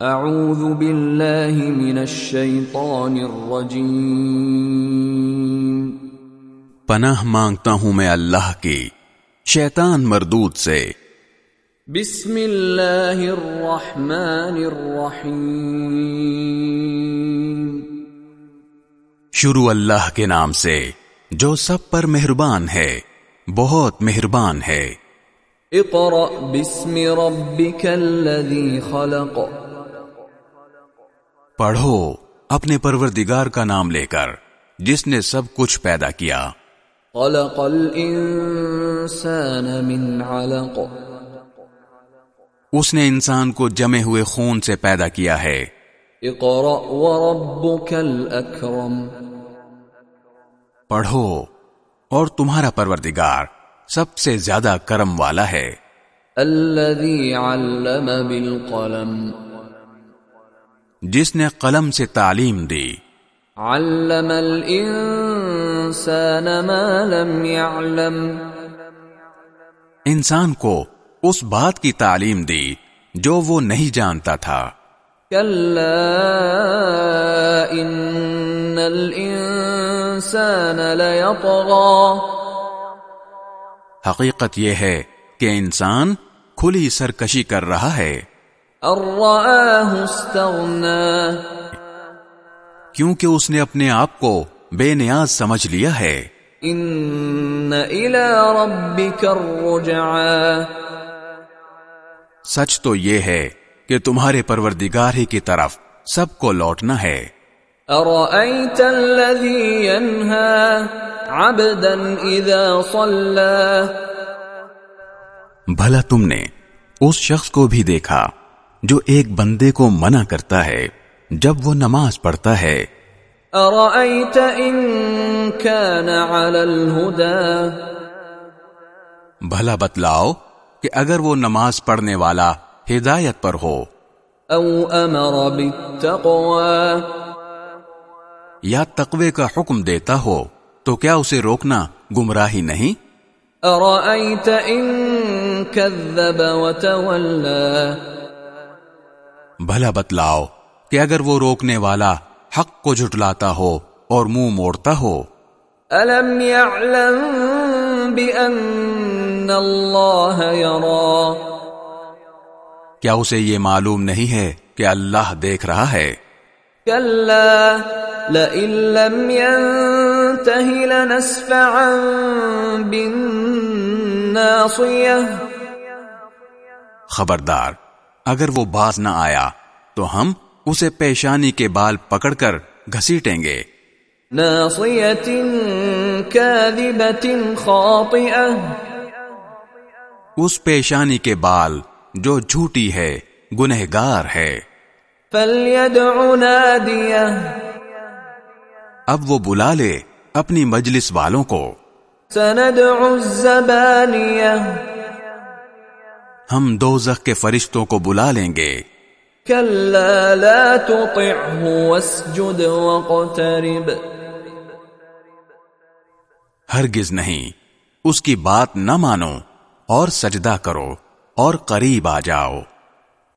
اعوذ باللہ من الشیطان الرجیم پناہ مانگتا ہوں میں اللہ کی شیطان مردود سے۔ بسم اللہ الرحمن الرحیم. شروع اللہ کے نام سے جو سب پر مہربان ہے بہت مہربان ہے۔ اقرأ بسم ربک الذی خلق۔ پڑھو اپنے پروردگار کا نام لے کر جس نے سب کچھ پیدا کیا۔ خلق الانسان من علق۔ اس نے انسان کو جمے ہوئے خون سے پیدا کیا ہے۔ اقرأ وربك الاکرم پڑھو اور تمہارا پروردگار سب سے زیادہ کرم والا ہے۔ الذي علم بالقلم۔ جس نے قلم سے تعلیم دی۔ علم الانسان ما لم يعلم۔ انسان کو اس بات کی تعلیم دی جو وہ نہیں جانتا تھا۔ ان الانسان حقیقت یہ ہے کہ انسان کھلی سرکشی کر رہا ہے۔ کیونکہ اس نے اپنے آپ کو بے نیاز سمجھ لیا ہے۔ ان الى ربك سچ تو یہ ہے کہ تمہارے پروردگار ہی کی طرف سب کو لوٹنا ہے۔ أرأيت الذي ينهى عبدا صلى؟ بھلا تم نے اس شخص کو بھی دیکھا۔ جو ایک بندے کو منع کرتا ہے جب وہ نماز پڑھتا ہے۔ أرأيت إن كان على الهدى؟ بھلا بتلاؤ کہ اگر وہ نماز پڑھنے والا ہدایت پر ہو۔ أو أمر بالتقوى؟ یا تقوی کا حکم دیتا ہو تو کیا اسے روکنا گمراہی نہیں؟ أرأيت إن كذب وتولى؟ بھلا بتلاؤ کہ اگر وہ روکنے والا حق کو جھٹلاتا ہو اور منہ موڑتا ہو۔ ألم يعلم بأن الله يرى؟ کیا اسے یہ معلوم نہیں ہے کہ اللہ دیکھ رہا ہے؟ لئن لم ينته لنسفعا بالناصية۔ خبردار اگر وہ باز نہ آیا تو ہم اسے پیشانی کے بال پکڑ کر گھسیٹیں گے۔ اس پیشانی کے بال جو جھوٹی ہے گنہگار ہے۔ فليدع ناديه۔ اب وہ بلا لے اپنی مجلس والوں کو۔ سندع الزبانية ہم دوزخ کے فرشتوں کو بلا لیں گے۔ كلا لا تطعه واسجد واقترب۔ ہرگز نہیں اس کی بات نہ مانو اور سجدہ کرو اور قریب آ جاؤ۔